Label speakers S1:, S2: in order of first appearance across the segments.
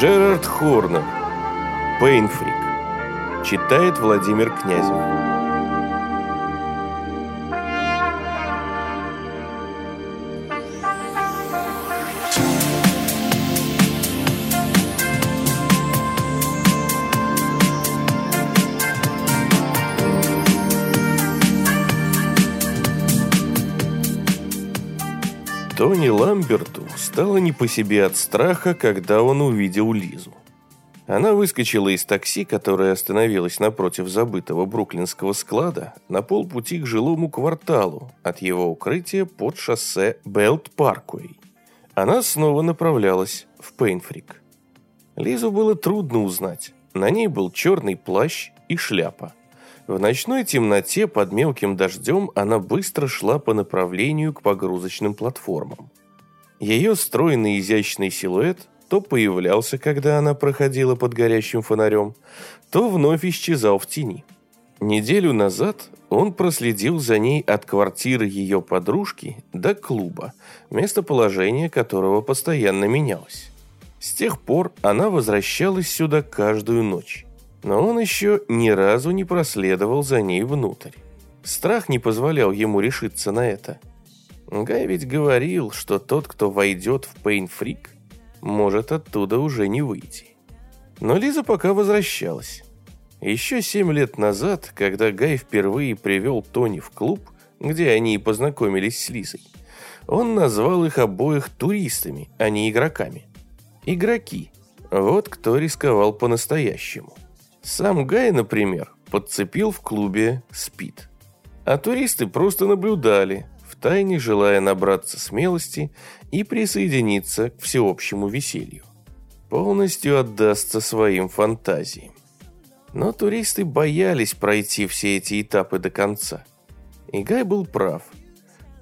S1: Джерард Хорнер. Пейнфрик. Читает Владимир Князев. Стало не по себе от страха, когда он увидел Лизу. Она выскочила из такси, которое остановилось напротив забытого бруклинского склада, на полпути к жилому кварталу от его укрытия под шоссе Белт-Паркуэй. Она снова направлялась в Пейнфрик. Лизу было трудно узнать. На ней был черный плащ и шляпа. В ночной темноте под мелким дождем она быстро шла по направлению к погрузочным платформам. Ее стройный изящный силуэт то появлялся, когда она проходила под горящим фонарем, то вновь исчезал в тени. Неделю назад он проследил за ней от квартиры ее подружки до клуба, местоположение которого постоянно менялось. С тех пор она возвращалась сюда каждую ночь но он еще ни разу не проследовал за ней внутрь. Страх не позволял ему решиться на это. Гай ведь говорил, что тот, кто войдет в Пейнфрик, может оттуда уже не выйти. Но Лиза пока возвращалась. Еще семь лет назад, когда Гай впервые привел Тони в клуб, где они и познакомились с Лизой, он назвал их обоих туристами, а не игроками. Игроки. Вот кто рисковал по-настоящему. Сам Гай, например, подцепил в клубе спид. А туристы просто наблюдали, втайне желая набраться смелости и присоединиться к всеобщему веселью. Полностью отдастся своим фантазиям. Но туристы боялись пройти все эти этапы до конца. И Гай был прав.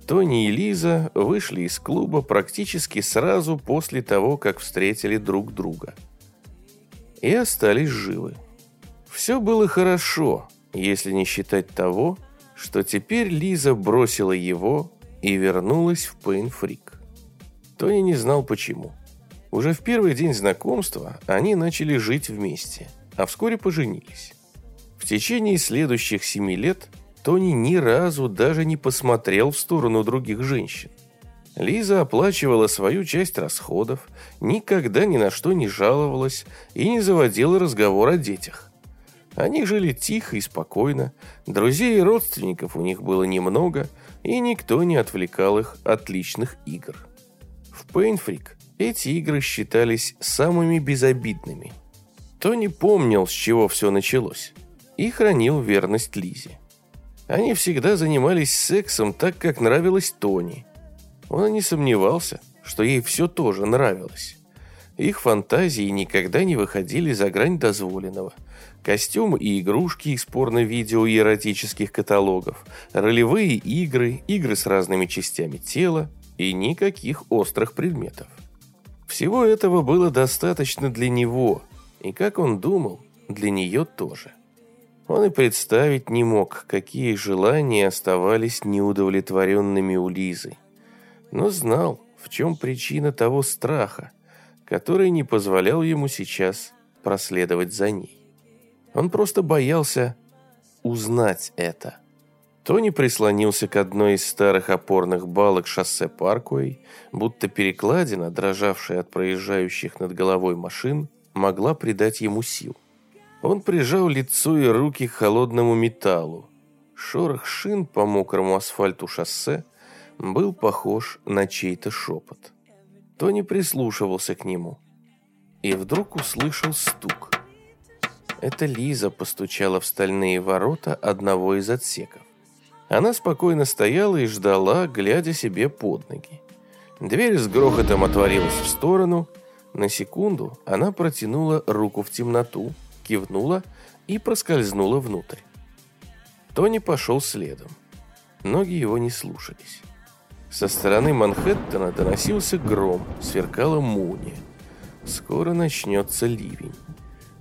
S1: Тони и Лиза вышли из клуба практически сразу после того, как встретили друг друга. И остались живы. Все было хорошо, если не считать того, что теперь Лиза бросила его и вернулась в Пейнфрик. Тони не знал почему. Уже в первый день знакомства они начали жить вместе, а вскоре поженились. В течение следующих семи лет Тони ни разу даже не посмотрел в сторону других женщин. Лиза оплачивала свою часть расходов, никогда ни на что не жаловалась и не заводила разговор о детях. Они жили тихо и спокойно, друзей и родственников у них было немного, и никто не отвлекал их от личных игр. В Пейнфрик эти игры считались самыми безобидными. Тони помнил, с чего все началось, и хранил верность Лизе. Они всегда занимались сексом так, как нравилось Тони. Он не сомневался, что ей все тоже нравилось. Их фантазии никогда не выходили за грань дозволенного – Костюмы и игрушки из порно-видео и эротических каталогов, ролевые игры, игры с разными частями тела и никаких острых предметов. Всего этого было достаточно для него, и, как он думал, для нее тоже. Он и представить не мог, какие желания оставались неудовлетворенными у Лизы. Но знал, в чем причина того страха, который не позволял ему сейчас проследовать за ней. Он просто боялся узнать это. Тони прислонился к одной из старых опорных балок шоссе Паркуэй, будто перекладина, дрожавшая от проезжающих над головой машин, могла придать ему сил. Он прижал лицо и руки к холодному металлу. Шорох шин по мокрому асфальту шоссе был похож на чей-то шепот. Тони прислушивался к нему и вдруг услышал стук. Это Лиза постучала в стальные ворота одного из отсеков. Она спокойно стояла и ждала, глядя себе под ноги. Дверь с грохотом отворилась в сторону. На секунду она протянула руку в темноту, кивнула и проскользнула внутрь. Тони пошел следом. Ноги его не слушались. Со стороны Манхэттена доносился гром, сверкала молния. Скоро начнется ливень.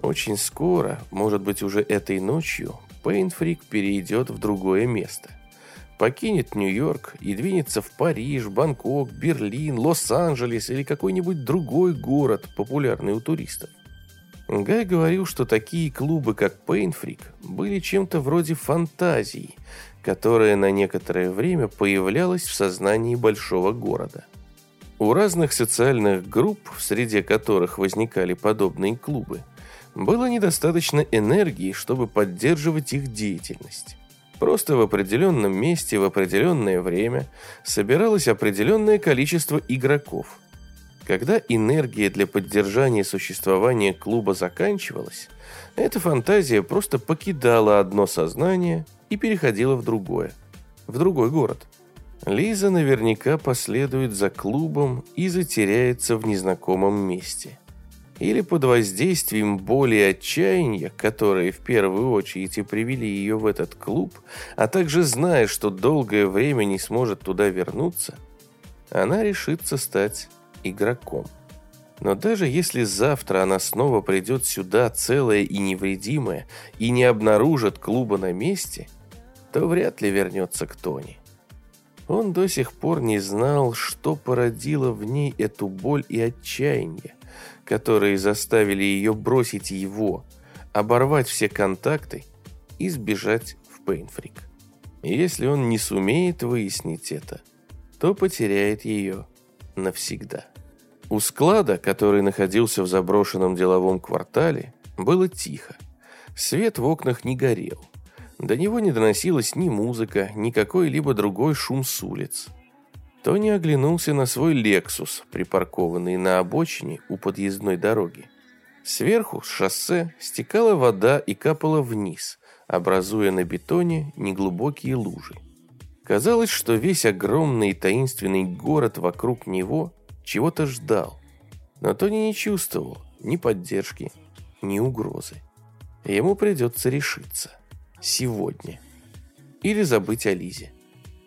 S1: Очень скоро, может быть уже этой ночью, Пейнфрик перейдет в другое место. покинет Нью-Йорк и двинется в Париж, Бангкок, Берлин, Лос-Анджелес или какой-нибудь другой город, популярный у туристов. Гай говорил, что такие клубы, как Painfreak, были чем-то вроде фантазии, которая на некоторое время появлялась в сознании большого города. У разных социальных групп, в среде которых возникали подобные клубы, было недостаточно энергии, чтобы поддерживать их деятельность. Просто в определенном месте в определенное время собиралось определенное количество игроков. Когда энергия для поддержания существования клуба заканчивалась, эта фантазия просто покидала одно сознание и переходила в другое, в другой город. Лиза наверняка последует за клубом и затеряется в незнакомом месте – или под воздействием боли и отчаяния, которые в первую очередь и привели ее в этот клуб, а также зная, что долгое время не сможет туда вернуться, она решится стать игроком. Но даже если завтра она снова придет сюда целая и невредимая и не обнаружит клуба на месте, то вряд ли вернется к Тони. Он до сих пор не знал, что породило в ней эту боль и отчаяние, которые заставили ее бросить его, оборвать все контакты и сбежать в Пейнфрик. Если он не сумеет выяснить это, то потеряет ее навсегда. У склада, который находился в заброшенном деловом квартале, было тихо. Свет в окнах не горел. До него не доносилась ни музыка, ни какой-либо другой шум с улиц. Тони оглянулся на свой «Лексус», припаркованный на обочине у подъездной дороги. Сверху с шоссе стекала вода и капала вниз, образуя на бетоне неглубокие лужи. Казалось, что весь огромный и таинственный город вокруг него чего-то ждал. Но Тони не чувствовал ни поддержки, ни угрозы. Ему придется решиться. Сегодня. Или забыть о Лизе.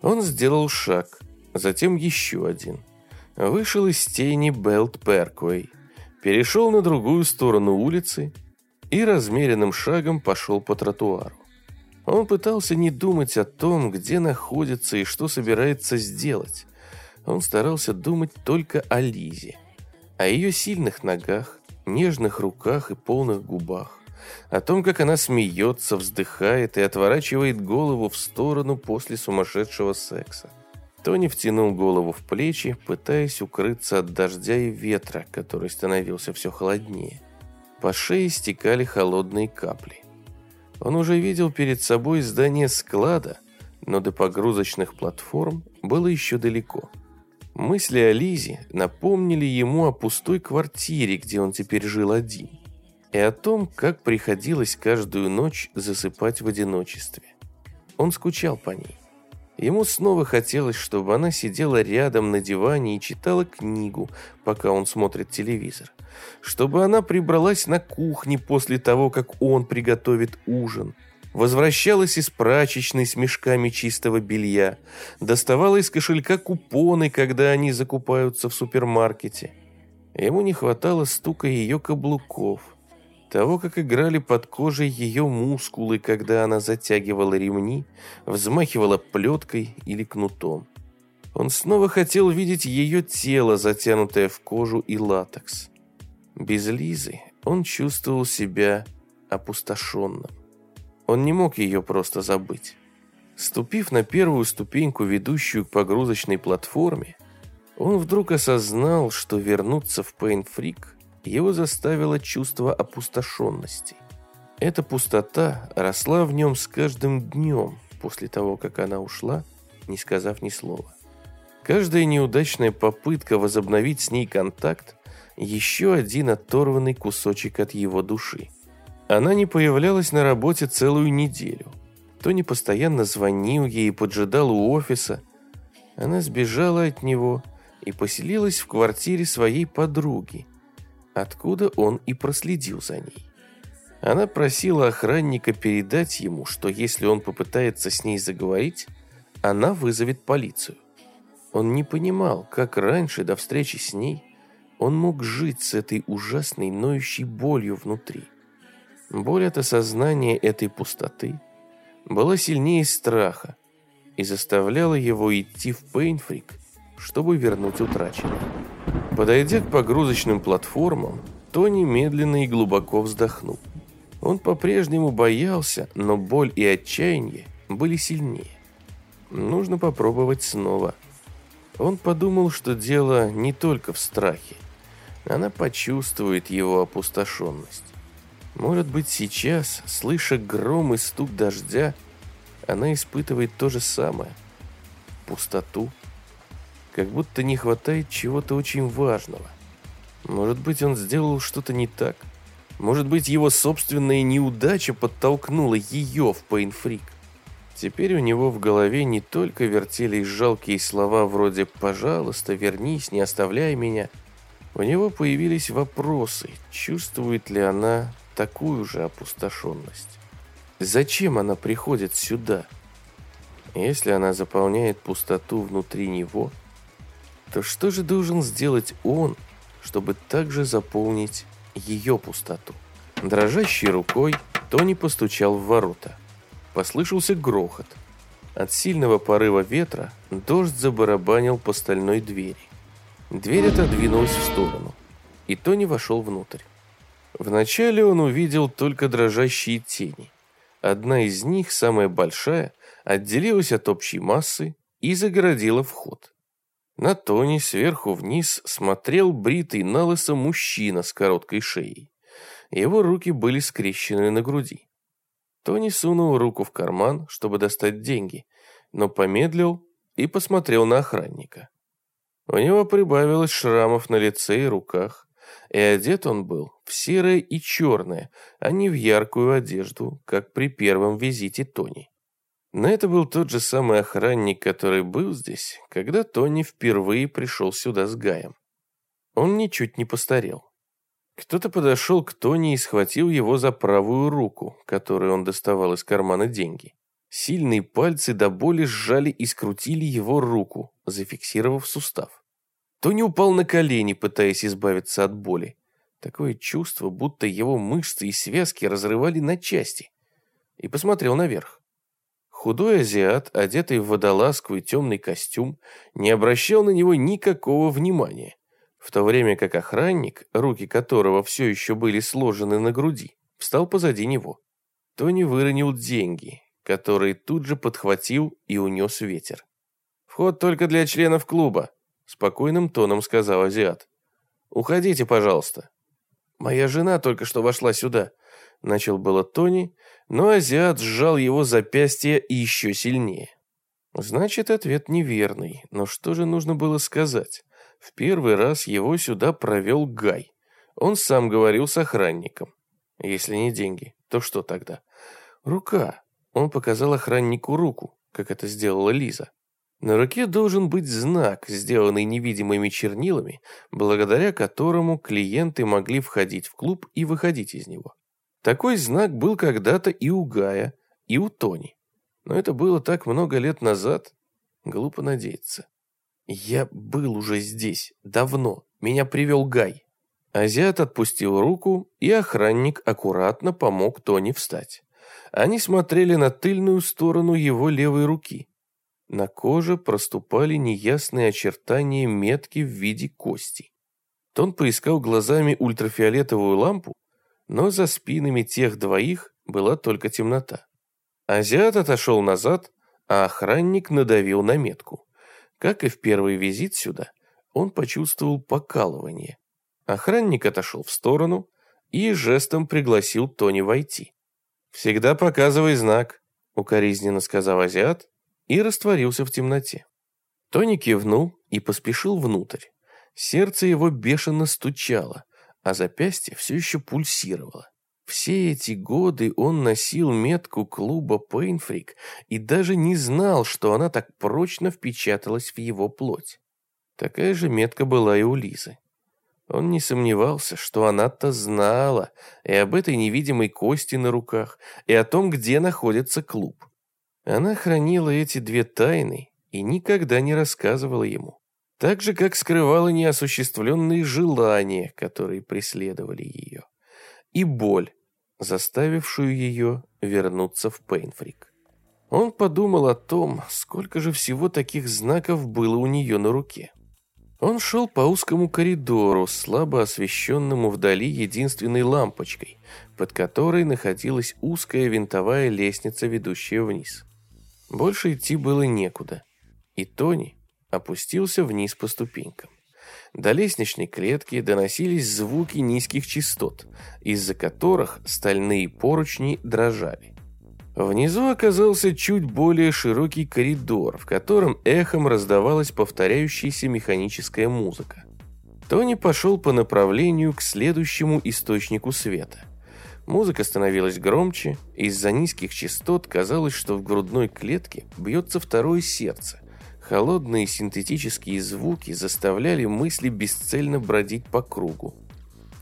S1: Он сделал шаг, затем еще один. Вышел из тени Белт Перквей, перешел на другую сторону улицы и размеренным шагом пошел по тротуару. Он пытался не думать о том, где находится и что собирается сделать. Он старался думать только о Лизе, о ее сильных ногах, нежных руках и полных губах, о том, как она смеется, вздыхает и отворачивает голову в сторону после сумасшедшего секса. Тони втянул голову в плечи, пытаясь укрыться от дождя и ветра, который становился все холоднее. По шее стекали холодные капли. Он уже видел перед собой здание склада, но до погрузочных платформ было еще далеко. Мысли о Лизе напомнили ему о пустой квартире, где он теперь жил один, и о том, как приходилось каждую ночь засыпать в одиночестве. Он скучал по ней. Ему снова хотелось, чтобы она сидела рядом на диване и читала книгу, пока он смотрит телевизор. Чтобы она прибралась на кухне после того, как он приготовит ужин. Возвращалась из прачечной с мешками чистого белья. Доставала из кошелька купоны, когда они закупаются в супермаркете. Ему не хватало стука ее каблуков – того, как играли под кожей ее мускулы, когда она затягивала ремни, взмахивала плеткой или кнутом. Он снова хотел видеть ее тело, затянутое в кожу и латекс. Без Лизы он чувствовал себя опустошенным. Он не мог ее просто забыть. Ступив на первую ступеньку, ведущую к погрузочной платформе, он вдруг осознал, что вернуться в Пейнфрик его заставило чувство опустошенности. Эта пустота росла в нем с каждым днем после того, как она ушла, не сказав ни слова. Каждая неудачная попытка возобновить с ней контакт – еще один оторванный кусочек от его души. Она не появлялась на работе целую неделю. Тони постоянно звонил ей и поджидал у офиса. Она сбежала от него и поселилась в квартире своей подруги – откуда он и проследил за ней. Она просила охранника передать ему, что если он попытается с ней заговорить, она вызовет полицию. Он не понимал, как раньше, до встречи с ней, он мог жить с этой ужасной ноющей болью внутри. Боль от осознания этой пустоты была сильнее страха, и заставляла его идти в Пейнфрик, чтобы вернуть утраченное. Подойдя к погрузочным платформам, Тони медленно и глубоко вздохнул. Он по-прежнему боялся, но боль и отчаяние были сильнее. Нужно попробовать снова. Он подумал, что дело не только в страхе. Она почувствует его опустошенность. Может быть, сейчас, слыша гром и стук дождя, она испытывает то же самое. Пустоту. Как будто не хватает чего-то очень важного. Может быть, он сделал что-то не так. Может быть, его собственная неудача подтолкнула ее в Пейнфрик. Теперь у него в голове не только вертелись жалкие слова вроде «пожалуйста, вернись, не оставляй меня». У него появились вопросы, чувствует ли она такую же опустошенность. Зачем она приходит сюда? Если она заполняет пустоту внутри него, то что же должен сделать он, чтобы также заполнить ее пустоту? Дрожащей рукой Тони постучал в ворота. Послышался грохот. От сильного порыва ветра дождь забарабанил по стальной двери. Дверь отодвинулась в сторону, и Тони вошел внутрь. Вначале он увидел только дрожащие тени. Одна из них, самая большая, отделилась от общей массы и загородила вход. На Тони сверху вниз смотрел бритый налысо мужчина с короткой шеей. Его руки были скрещены на груди. Тони сунул руку в карман, чтобы достать деньги, но помедлил и посмотрел на охранника. У него прибавилось шрамов на лице и руках, и одет он был в серое и черное, а не в яркую одежду, как при первом визите Тони. Но это был тот же самый охранник, который был здесь, когда Тони впервые пришел сюда с Гаем. Он ничуть не постарел. Кто-то подошел к Тони и схватил его за правую руку, которой он доставал из кармана деньги. Сильные пальцы до боли сжали и скрутили его руку, зафиксировав сустав. Тони упал на колени, пытаясь избавиться от боли. Такое чувство, будто его мышцы и связки разрывали на части. И посмотрел наверх. Худой азиат, одетый в водолазку и темный костюм, не обращал на него никакого внимания в то время как охранник, руки которого все еще были сложены на груди, встал позади него. Тони выронил деньги, которые тут же подхватил и унес ветер. «Вход только для членов клуба», – спокойным тоном сказал азиат. «Уходите, пожалуйста». «Моя жена только что вошла сюда», – начал было Тони, но азиат сжал его запястье еще сильнее. Значит, ответ неверный, но что же нужно было сказать? В первый раз его сюда провел Гай. Он сам говорил с охранником. Если не деньги, то что тогда? Рука. Он показал охраннику руку, как это сделала Лиза. На руке должен быть знак, сделанный невидимыми чернилами, благодаря которому клиенты могли входить в клуб и выходить из него. Такой знак был когда-то и у Гая, и у Тони. Но это было так много лет назад. Глупо надеяться. «Я был уже здесь. Давно. Меня привел Гай». Азиат отпустил руку, и охранник аккуратно помог Тони встать. Они смотрели на тыльную сторону его левой руки. На коже проступали неясные очертания метки в виде кости. Тон поискал глазами ультрафиолетовую лампу, но за спинами тех двоих была только темнота. Азиат отошел назад, а охранник надавил на метку. Как и в первый визит сюда, он почувствовал покалывание. Охранник отошел в сторону и жестом пригласил Тони войти. «Всегда показывай знак», — укоризненно сказал азиат и растворился в темноте. Тони кивнул и поспешил внутрь. Сердце его бешено стучало, а запястье все еще пульсировало. Все эти годы он носил метку клуба Пейнфрик и даже не знал, что она так прочно впечаталась в его плоть. Такая же метка была и у Лизы. Он не сомневался, что она-то знала и об этой невидимой кости на руках, и о том, где находится клуб. Она хранила эти две тайны и никогда не рассказывала ему. Так же, как скрывала неосуществленные желания, которые преследовали ее. И боль, заставившую ее вернуться в Пейнфрик. Он подумал о том, сколько же всего таких знаков было у нее на руке. Он шел по узкому коридору, слабо освещенному вдали единственной лампочкой, под которой находилась узкая винтовая лестница, ведущая вниз. Больше идти было некуда, и Тони опустился вниз по ступенькам. До лестничной клетки доносились звуки низких частот, из-за которых стальные поручни дрожали. Внизу оказался чуть более широкий коридор, в котором эхом раздавалась повторяющаяся механическая музыка. Тони пошел по направлению к следующему источнику света. Музыка становилась громче, из-за низких частот казалось, что в грудной клетке бьется второе сердце. Холодные синтетические звуки заставляли мысли бесцельно бродить по кругу.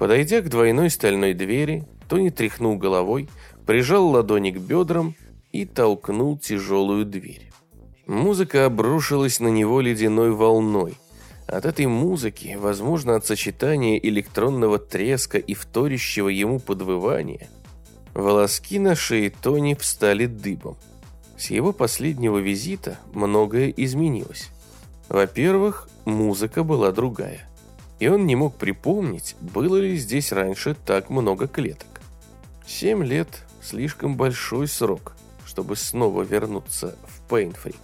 S1: Подойдя к двойной стальной двери, Тони тряхнул головой, прижал ладони к бедрам и толкнул тяжелую дверь. Музыка обрушилась на него ледяной волной. От этой музыки, возможно, от сочетания электронного треска и вторящего ему подвывания, волоски на шее Тони встали дыбом. С его последнего визита многое изменилось. Во-первых, музыка была другая. И он не мог припомнить, было ли здесь раньше так много клеток. Семь лет – слишком большой срок, чтобы снова вернуться в Пейнфрик.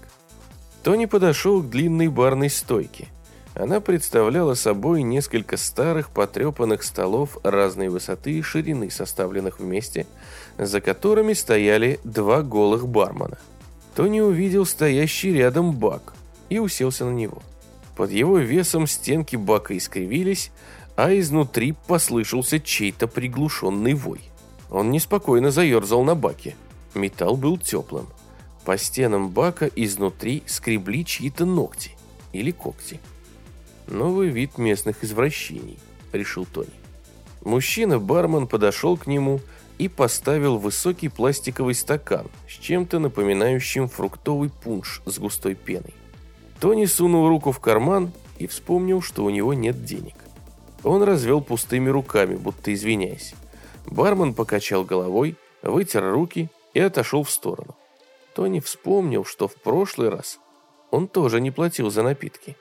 S1: Тони подошел к длинной барной стойке. Она представляла собой несколько старых потрепанных столов разной высоты и ширины, составленных вместе, за которыми стояли два голых бармена. Тони увидел стоящий рядом бак и уселся на него. Под его весом стенки бака искривились, а изнутри послышался чей-то приглушенный вой. Он неспокойно заерзал на баке. Металл был теплым. По стенам бака изнутри скребли чьи-то ногти или когти. Новый вид местных извращений, решил Тони. Мужчина-бармен подошел к нему и поставил высокий пластиковый стакан с чем-то напоминающим фруктовый пунш с густой пеной. Тони сунул руку в карман и вспомнил, что у него нет денег. Он развел пустыми руками, будто извиняясь. Бармен покачал головой, вытер руки и отошел в сторону. Тони вспомнил, что в прошлый раз он тоже не платил за напитки.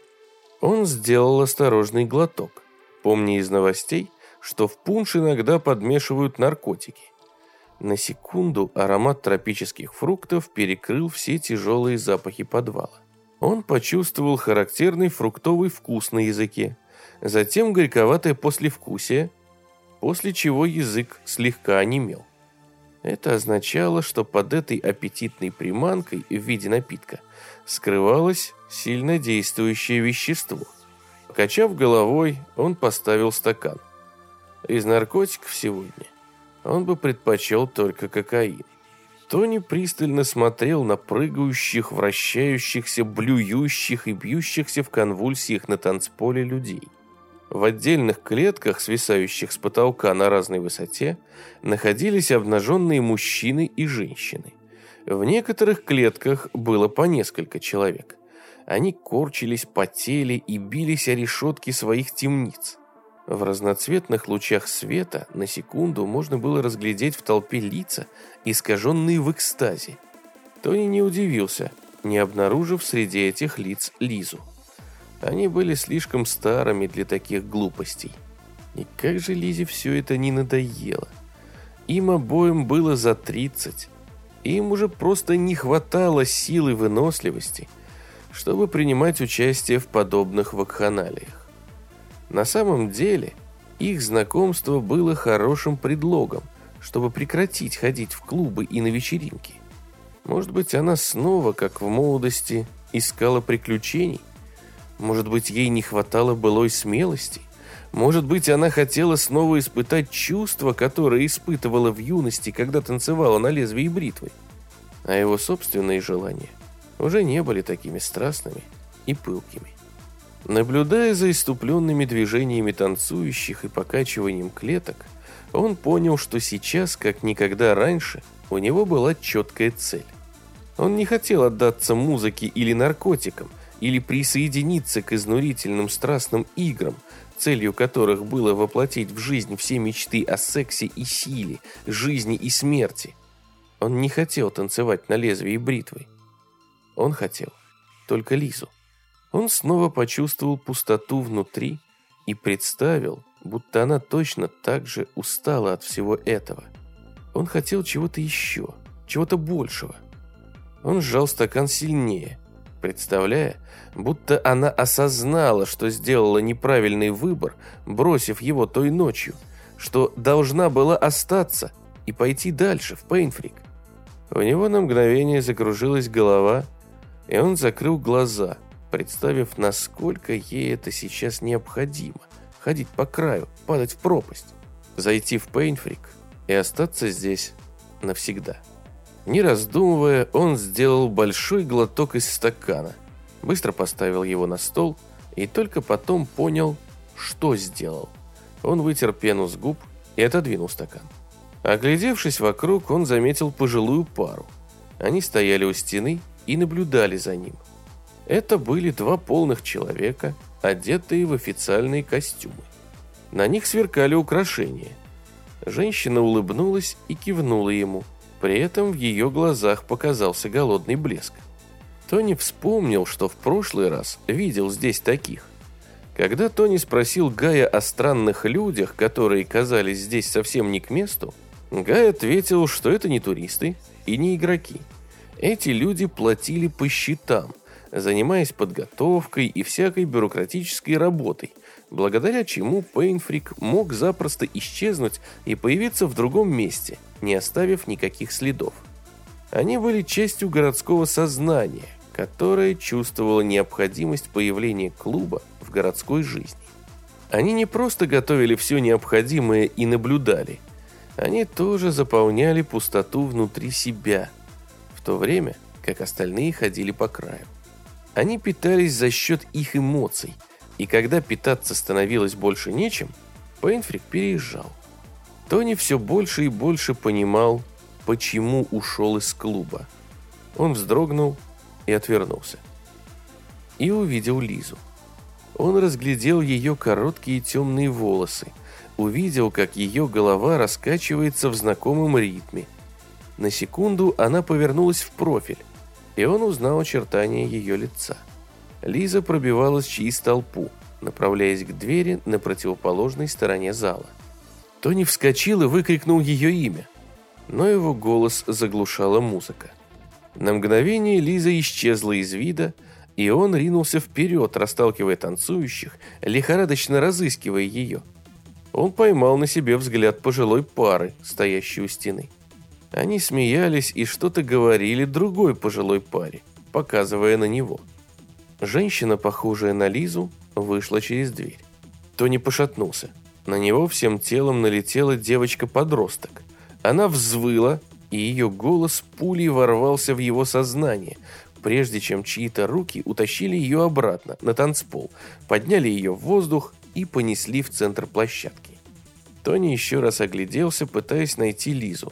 S1: Он сделал осторожный глоток, помня из новостей, что в пунш иногда подмешивают наркотики. На секунду аромат тропических фруктов перекрыл все тяжелые запахи подвала. Он почувствовал характерный фруктовый вкус на языке, затем горьковатое послевкусие, после чего язык слегка онемел. Это означало, что под этой аппетитной приманкой в виде напитка скрывалось сильно действующее вещество. Покачав головой, он поставил стакан. Из наркотиков сегодня он бы предпочел только кокаин. Тони пристально смотрел на прыгающих, вращающихся, блюющих и бьющихся в конвульсиях на танцполе людей. В отдельных клетках, свисающих с потолка на разной высоте, находились обнаженные мужчины и женщины. В некоторых клетках было по несколько человек. Они корчились, потели и бились о решетки своих темниц. В разноцветных лучах света на секунду можно было разглядеть в толпе лица, искаженные в экстазе. Тони не удивился, не обнаружив среди этих лиц Лизу. Они были слишком старыми для таких глупостей. И как же Лизе все это не надоело? Им обоим было за 30. Им уже просто не хватало силы выносливости, чтобы принимать участие в подобных вакханалиях. На самом деле, их знакомство было хорошим предлогом, чтобы прекратить ходить в клубы и на вечеринки. Может быть, она снова, как в молодости, искала приключений? Может быть, ей не хватало былой смелости? Может быть, она хотела снова испытать чувства, которые испытывала в юности, когда танцевала на лезвии бритвы? А его собственные желания уже не были такими страстными и пылкими. Наблюдая за иступленными движениями танцующих и покачиванием клеток, он понял, что сейчас, как никогда раньше, у него была четкая цель. Он не хотел отдаться музыке или наркотикам, или присоединиться к изнурительным страстным играм, целью которых было воплотить в жизнь все мечты о сексе и силе, жизни и смерти. Он не хотел танцевать на лезвии бритвы. Он хотел только Лизу. Он снова почувствовал пустоту внутри и представил, будто она точно так же устала от всего этого. Он хотел чего-то еще, чего-то большего. Он сжал стакан сильнее, представляя, будто она осознала, что сделала неправильный выбор, бросив его той ночью, что должна была остаться и пойти дальше, в Пейнфрик. У него на мгновение закружилась голова, и он закрыл глаза, представив, насколько ей это сейчас необходимо – ходить по краю, падать в пропасть, зайти в Пейнфрик и остаться здесь навсегда. Не раздумывая, он сделал большой глоток из стакана, быстро поставил его на стол и только потом понял, что сделал. Он вытер пену с губ и отодвинул стакан. Оглядевшись вокруг, он заметил пожилую пару. Они стояли у стены и наблюдали за ним. Это были два полных человека, одетые в официальные костюмы. На них сверкали украшения. Женщина улыбнулась и кивнула ему. При этом в ее глазах показался голодный блеск. Тони вспомнил, что в прошлый раз видел здесь таких. Когда Тони спросил Гая о странных людях, которые казались здесь совсем не к месту, Гай ответил, что это не туристы и не игроки. Эти люди платили по счетам, занимаясь подготовкой и всякой бюрократической работой, благодаря чему Пейнфрик мог запросто исчезнуть и появиться в другом месте, не оставив никаких следов. Они были частью городского сознания, которое чувствовало необходимость появления клуба в городской жизни. Они не просто готовили все необходимое и наблюдали – они тоже заполняли пустоту внутри себя, в то время как остальные ходили по краю. Они питались за счет их эмоций, и когда питаться становилось больше нечем, Пейнфрик переезжал. Тони все больше и больше понимал, почему ушел из клуба. Он вздрогнул и отвернулся. И увидел Лизу. Он разглядел ее короткие темные волосы, увидел, как ее голова раскачивается в знакомом ритме. На секунду она повернулась в профиль, и он узнал очертания ее лица. Лиза пробивалась через толпу, направляясь к двери на противоположной стороне зала. Тони вскочил и выкрикнул ее имя, но его голос заглушала музыка. На мгновение Лиза исчезла из вида, и он ринулся вперед, расталкивая танцующих, лихорадочно разыскивая ее – он поймал на себе взгляд пожилой пары, стоящей у стены. Они смеялись и что-то говорили другой пожилой паре, показывая на него. Женщина, похожая на Лизу, вышла через дверь. Тони пошатнулся. На него всем телом налетела девочка-подросток. Она взвыла, и ее голос пулей ворвался в его сознание, прежде чем чьи-то руки утащили ее обратно, на танцпол, подняли ее в воздух и понесли в центр площадки. Тони еще раз огляделся, пытаясь найти Лизу,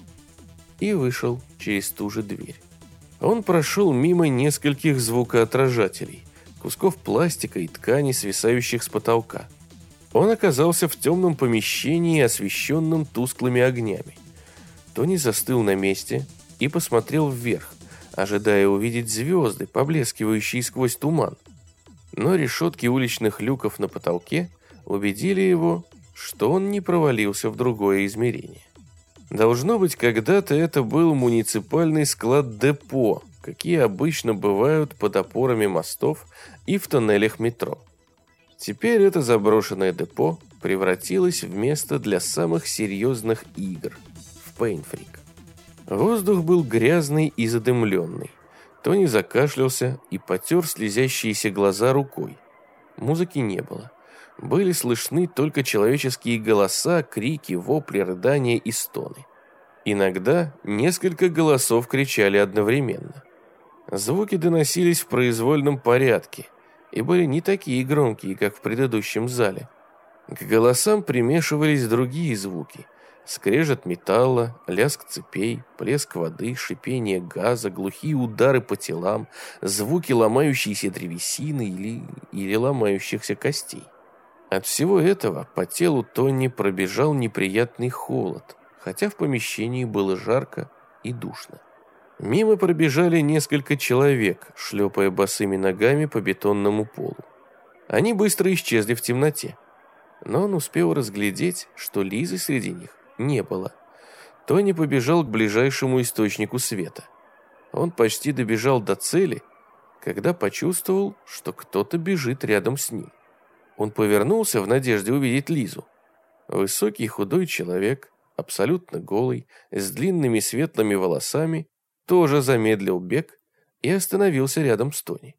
S1: и вышел через ту же дверь. Он прошел мимо нескольких звукоотражателей, кусков пластика и ткани, свисающих с потолка. Он оказался в темном помещении, освещенном тусклыми огнями. Тони застыл на месте и посмотрел вверх, ожидая увидеть звезды, поблескивающие сквозь туман. Но решетки уличных люков на потолке убедили его, что он не провалился в другое измерение. Должно быть, когда-то это был муниципальный склад-депо, какие обычно бывают под опорами мостов и в тоннелях метро. Теперь это заброшенное депо превратилось в место для самых серьезных игр в Пейнфрик. Воздух был грязный и задымленный. Тони закашлялся и потер слезящиеся глаза рукой. Музыки не было были слышны только человеческие голоса, крики, вопли, рыдания и стоны. Иногда несколько голосов кричали одновременно. Звуки доносились в произвольном порядке и были не такие громкие, как в предыдущем зале. К голосам примешивались другие звуки. Скрежет металла, лязг цепей, плеск воды, шипение газа, глухие удары по телам, звуки ломающейся древесины или, или ломающихся костей. От всего этого по телу Тони пробежал неприятный холод, хотя в помещении было жарко и душно. Мимо пробежали несколько человек, шлепая босыми ногами по бетонному полу. Они быстро исчезли в темноте. Но он успел разглядеть, что Лизы среди них не было. Тони побежал к ближайшему источнику света. Он почти добежал до цели, когда почувствовал, что кто-то бежит рядом с ним. Он повернулся в надежде увидеть Лизу. Высокий худой человек, абсолютно голый, с длинными светлыми волосами, тоже замедлил бег и остановился рядом с Тони.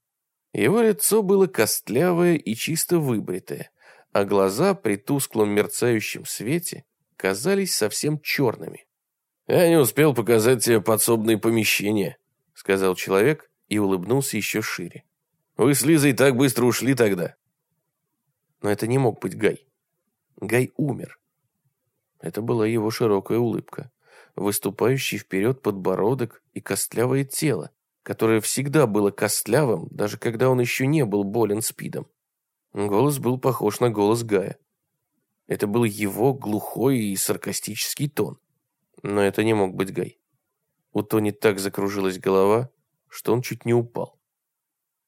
S1: Его лицо было костлявое и чисто выбритое, а глаза при тусклом мерцающем свете казались совсем черными. «Я не успел показать тебе подсобные помещения», — сказал человек и улыбнулся еще шире. «Вы с Лизой так быстро ушли тогда». Но это не мог быть Гай. Гай умер. Это была его широкая улыбка, выступающий вперед подбородок и костлявое тело, которое всегда было костлявым, даже когда он еще не был болен спидом. Голос был похож на голос Гая. Это был его глухой и саркастический тон. Но это не мог быть Гай. У Тони так закружилась голова, что он чуть не упал.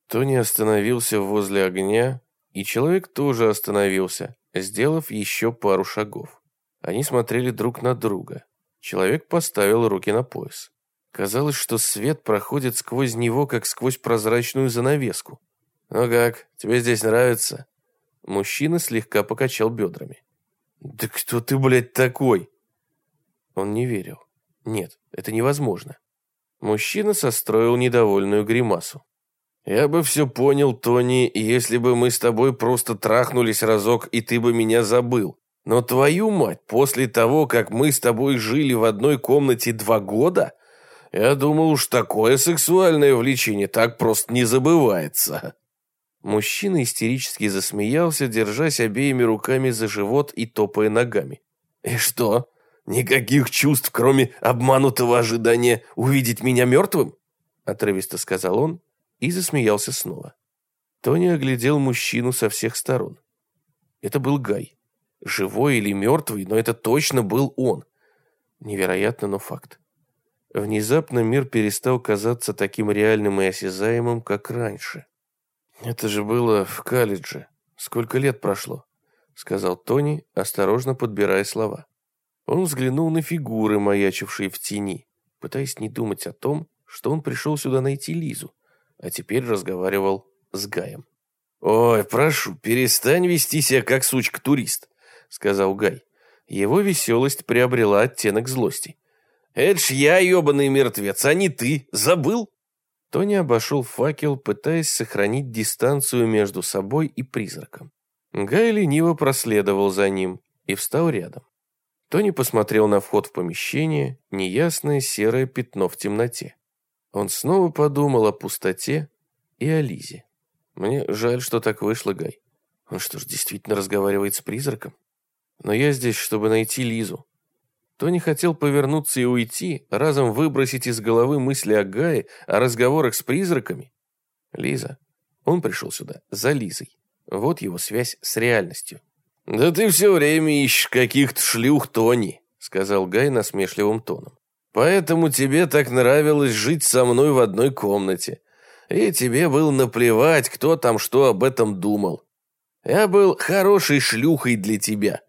S1: Тони остановился возле огня, и человек тоже остановился, сделав еще пару шагов. Они смотрели друг на друга. Человек поставил руки на пояс. Казалось, что свет проходит сквозь него, как сквозь прозрачную занавеску. «Ну как, тебе здесь нравится?» Мужчина слегка покачал бедрами. «Да кто ты, блядь, такой?» Он не верил. Нет, это невозможно. Мужчина состроил недовольную гримасу. «Я бы все понял, Тони, если бы мы с тобой просто трахнулись разок, и ты бы меня забыл. Но твою мать, после того, как мы с тобой жили в одной комнате два года, я думал уж такое сексуальное влечение так просто не забывается». Мужчина истерически засмеялся, держась обеими руками за живот и топая ногами. «И что? Никаких чувств, кроме обманутого ожидания увидеть меня мертвым?» Отрывисто сказал он и засмеялся снова. Тони оглядел мужчину со всех сторон. Это был Гай. Живой или мертвый, но это точно был он. Невероятно, но факт. Внезапно мир перестал казаться таким реальным и осязаемым, как раньше. «Это же было в колледже. Сколько лет прошло?» — сказал Тони, осторожно подбирая слова. Он взглянул на фигуры, маячившие в тени, пытаясь не думать о том, что он пришел сюда найти Лизу, а теперь разговаривал с Гаем. «Ой, прошу, перестань вести себя как сучка-турист», — сказал Гай. Его веселость приобрела оттенок злости. «Это ж я, ебаный мертвец, а не ты. Забыл?» Тони обошел факел, пытаясь сохранить дистанцию между собой и призраком. Гай лениво проследовал за ним и встал рядом. Тони посмотрел на вход в помещение, неясное серое пятно в темноте. Он снова подумал о пустоте и о Лизе. Мне жаль, что так вышло, Гай. Он что ж, действительно разговаривает с призраком? Но я здесь, чтобы найти Лизу. Тони хотел повернуться и уйти, разом выбросить из головы мысли о Гае, о разговорах с призраками. Лиза. Он пришел сюда за Лизой. Вот его связь с реальностью. «Да ты все время ищешь каких-то шлюх, Тони», — сказал Гай насмешливым тоном. «Поэтому тебе так нравилось жить со мной в одной комнате. И тебе было наплевать, кто там что об этом думал. Я был хорошей шлюхой для тебя.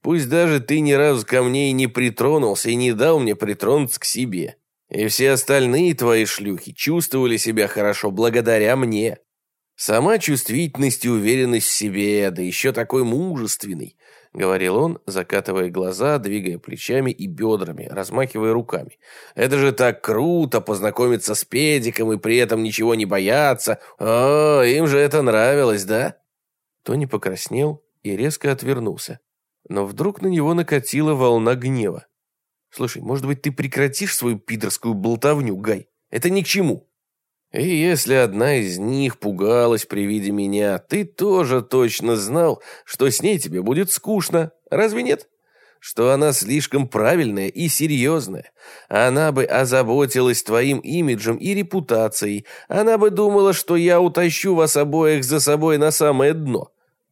S1: Пусть даже ты ни разу ко мне и не притронулся, и не дал мне притронуться к себе. И все остальные твои шлюхи чувствовали себя хорошо благодаря мне. Сама чувствительность и уверенность в себе, да еще такой мужественный, говорил он, закатывая глаза, двигая плечами и бедрами, размахивая руками. Это же так круто познакомиться с педиком и при этом ничего не бояться. О, им же это нравилось, да? Тони покраснел и резко отвернулся но вдруг на него накатила волна гнева. «Слушай, может быть, ты прекратишь свою пидорскую болтовню, Гай? Это ни к чему». И если одна из них пугалась при виде меня, ты тоже точно знал, что с ней тебе будет скучно. Разве нет? Что она слишком правильная и серьезная. Она бы озаботилась твоим имиджем и репутацией. Она бы думала, что я утащу вас обоих за собой на самое дно.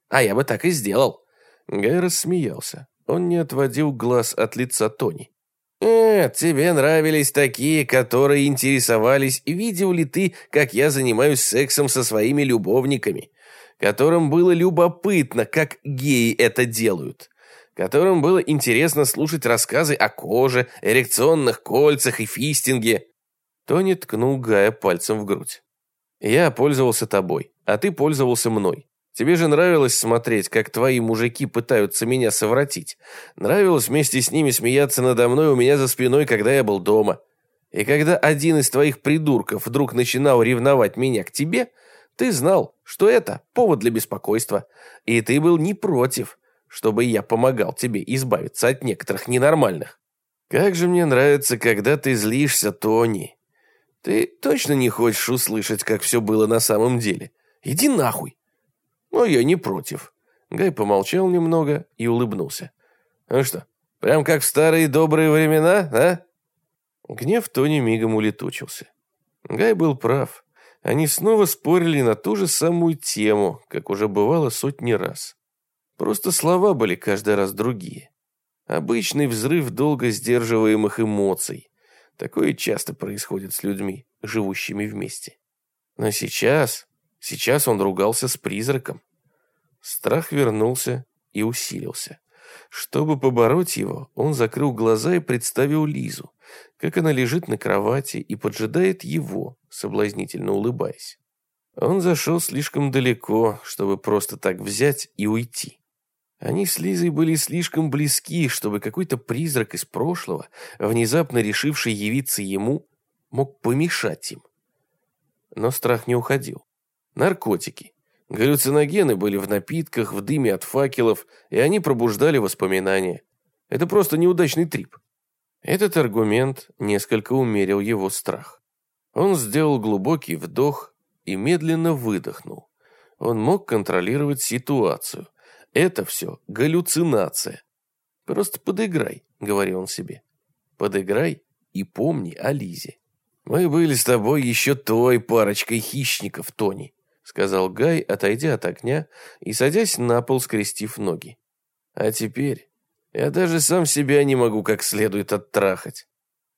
S1: А я бы так и сделал. Гай рассмеялся. Он не отводил глаз от лица Тони. «Нет, тебе нравились такие, которые интересовались, видел ли ты, как я занимаюсь сексом со своими любовниками, которым было любопытно, как геи это делают, которым было интересно слушать рассказы о коже, эрекционных кольцах и фистинге». Тони ткнул Гая пальцем в грудь. «Я пользовался тобой, а ты пользовался мной. Тебе же нравилось смотреть, как твои мужики пытаются меня совратить. Нравилось вместе с ними смеяться надо мной у меня за спиной, когда я был дома. И когда один из твоих придурков вдруг начинал ревновать меня к тебе, ты знал, что это повод для беспокойства. И ты был не против, чтобы я помогал тебе избавиться от некоторых ненормальных. Как же мне нравится, когда ты злишься, Тони. Ты точно не хочешь услышать, как все было на самом деле? Иди нахуй. Но я не против. Гай помолчал немного и улыбнулся. Ну что, прям как в старые добрые времена, а? Гнев Тони мигом улетучился. Гай был прав. Они снова спорили на ту же самую тему, как уже бывало сотни раз. Просто слова были каждый раз другие. Обычный взрыв долго сдерживаемых эмоций. Такое часто происходит с людьми, живущими вместе. Но сейчас Сейчас он ругался с призраком. Страх вернулся и усилился. Чтобы побороть его, он закрыл глаза и представил Лизу, как она лежит на кровати и поджидает его, соблазнительно улыбаясь. Он зашел слишком далеко, чтобы просто так взять и уйти. Они с Лизой были слишком близки, чтобы какой-то призрак из прошлого, внезапно решивший явиться ему, мог помешать им. Но страх не уходил. Наркотики. Галлюциногены были в напитках, в дыме от факелов, и они пробуждали воспоминания. Это просто неудачный трип. Этот аргумент несколько умерил его страх. Он сделал глубокий вдох и медленно выдохнул. Он мог контролировать ситуацию. Это все галлюцинация. «Просто подыграй», — говорил он себе. «Подыграй и помни о Лизе. Мы были с тобой еще той парочкой хищников, Тони сказал Гай, отойдя от огня и садясь на пол, скрестив ноги. А теперь я даже сам себя не могу как следует оттрахать.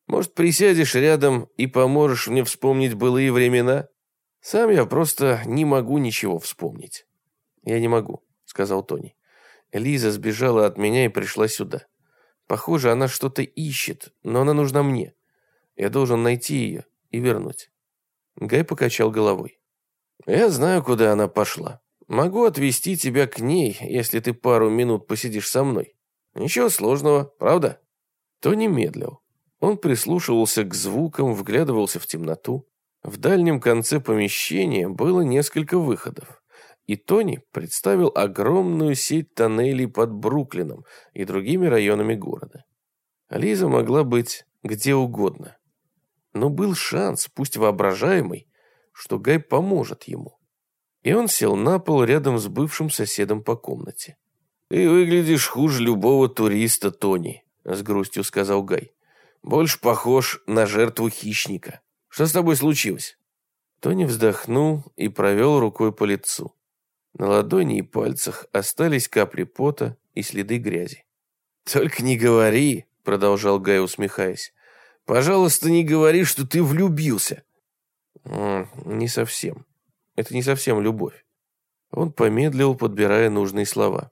S1: Может, присядешь рядом и поможешь мне вспомнить былые времена? Сам я просто не могу ничего вспомнить. Я не могу, сказал Тони. Лиза сбежала от меня и пришла сюда. Похоже, она что-то ищет, но она нужна мне. Я должен найти ее и вернуть. Гай покачал головой. Я знаю, куда она пошла. Могу отвезти тебя к ней, если ты пару минут посидишь со мной. Ничего сложного, правда?» Тони медлил. Он прислушивался к звукам, вглядывался в темноту. В дальнем конце помещения было несколько выходов. И Тони представил огромную сеть тоннелей под Бруклином и другими районами города. Лиза могла быть где угодно. Но был шанс, пусть воображаемый, что Гай поможет ему. И он сел на пол рядом с бывшим соседом по комнате. «Ты выглядишь хуже любого туриста, Тони», — с грустью сказал Гай. «Больше похож на жертву хищника. Что с тобой случилось?» Тони вздохнул и провел рукой по лицу. На ладони и пальцах остались капли пота и следы грязи. «Только не говори», — продолжал Гай, усмехаясь. «Пожалуйста, не говори, что ты влюбился. Не совсем. Это не совсем любовь. Он помедлил, подбирая нужные слова.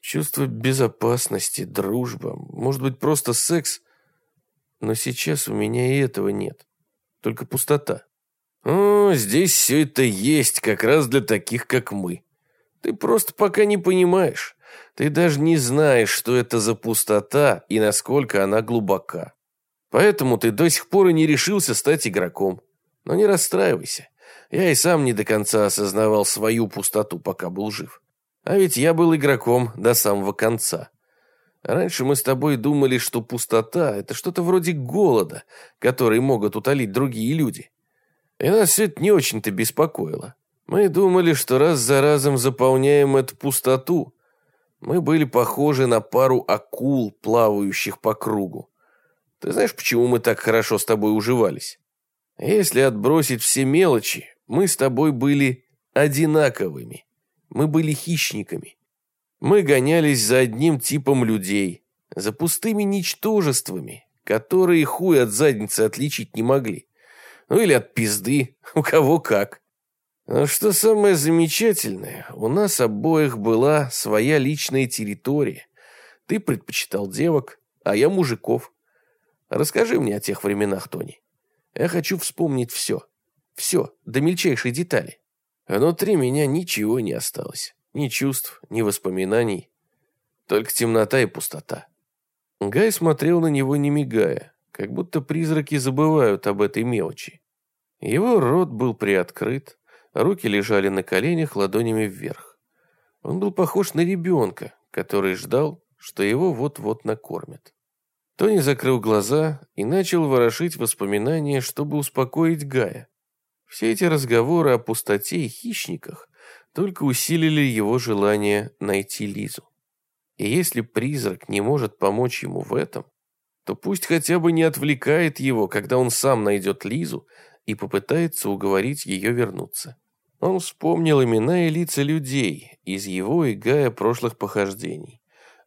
S1: Чувство безопасности, дружба, может быть, просто секс. Но сейчас у меня и этого нет. Только пустота. О, здесь все это есть, как раз для таких, как мы. Ты просто пока не понимаешь. Ты даже не знаешь, что это за пустота и насколько она глубока. Поэтому ты до сих пор и не решился стать игроком. Но не расстраивайся. Я и сам не до конца осознавал свою пустоту, пока был жив. А ведь я был игроком до самого конца. Раньше мы с тобой думали, что пустота – это что-то вроде голода, который могут утолить другие люди. И нас все это не очень-то беспокоило. Мы думали, что раз за разом заполняем эту пустоту. Мы были похожи на пару акул, плавающих по кругу. Ты знаешь, почему мы так хорошо с тобой уживались? Если отбросить все мелочи, мы с тобой были одинаковыми. Мы были хищниками. Мы гонялись за одним типом людей, за пустыми ничтожествами, которые хуй от задницы отличить не могли. Ну или от пизды, у кого как. Но что самое замечательное, у нас обоих была своя личная территория. Ты предпочитал девок, а я мужиков. Расскажи мне о тех временах, Тони. Я хочу вспомнить все. Все, до мельчайшей детали. Внутри меня ничего не осталось. Ни чувств, ни воспоминаний. Только темнота и пустота. Гай смотрел на него, не мигая, как будто призраки забывают об этой мелочи. Его рот был приоткрыт, руки лежали на коленях ладонями вверх. Он был похож на ребенка, который ждал, что его вот-вот накормят. Тони закрыл глаза и начал ворошить воспоминания, чтобы успокоить Гая. Все эти разговоры о пустоте и хищниках только усилили его желание найти Лизу. И если призрак не может помочь ему в этом, то пусть хотя бы не отвлекает его, когда он сам найдет Лизу и попытается уговорить ее вернуться. Он вспомнил имена и лица людей из его и Гая прошлых похождений.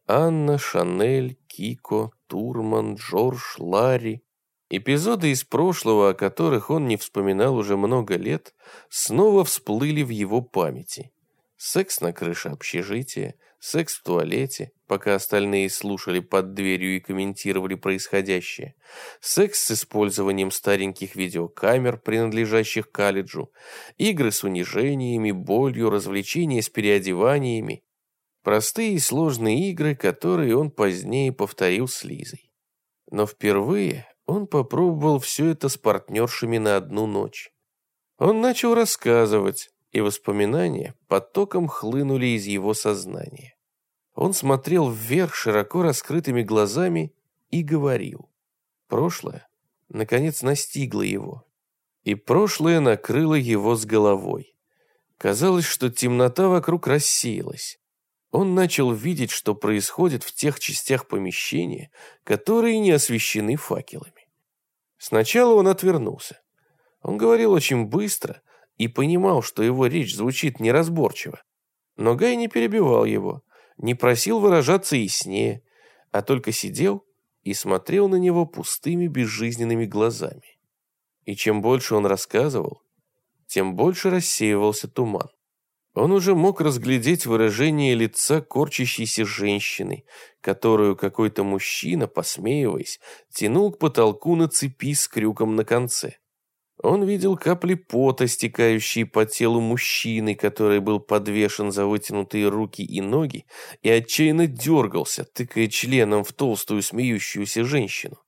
S1: Анна, Шанель, Кико, Турман, Джордж, Ларри. Эпизоды из прошлого, о которых он не вспоминал уже много лет, снова всплыли в его памяти. Секс на крыше общежития, секс в туалете, пока остальные слушали под дверью и комментировали происходящее, секс с использованием стареньких видеокамер, принадлежащих колледжу, игры с унижениями, болью, развлечения с переодеваниями, Простые и сложные игры, которые он позднее повторил с Лизой. Но впервые он попробовал все это с партнершами на одну ночь. Он начал рассказывать, и воспоминания потоком хлынули из его сознания. Он смотрел вверх широко раскрытыми глазами и говорил. Прошлое, наконец, настигло его. И прошлое накрыло его с головой. Казалось, что темнота вокруг рассеялась. Он начал видеть, что происходит в тех частях помещения, которые не освещены факелами. Сначала он отвернулся. Он говорил очень быстро и понимал, что его речь звучит неразборчиво. Но Гай не перебивал его, не просил выражаться яснее, а только сидел и смотрел на него пустыми безжизненными глазами. И чем больше он рассказывал, тем больше рассеивался туман. Он уже мог разглядеть выражение лица корчащейся женщины, которую какой-то мужчина, посмеиваясь, тянул к потолку на цепи с крюком на конце. Он видел капли пота, стекающие по телу мужчины, который был подвешен за вытянутые руки и ноги, и отчаянно дергался, тыкая членом в толстую смеющуюся женщину.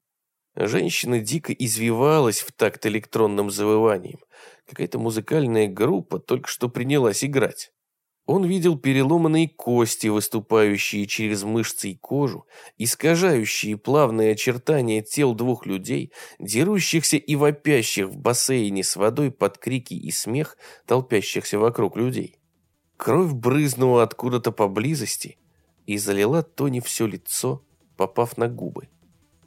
S1: Женщина дико извивалась в такт электронным завыванием. Какая-то музыкальная группа только что принялась играть. Он видел переломанные кости, выступающие через мышцы и кожу, искажающие плавные очертания тел двух людей, дерущихся и вопящих в бассейне с водой под крики и смех, толпящихся вокруг людей. Кровь брызнула откуда-то поблизости и залила Тони все лицо, попав на губы.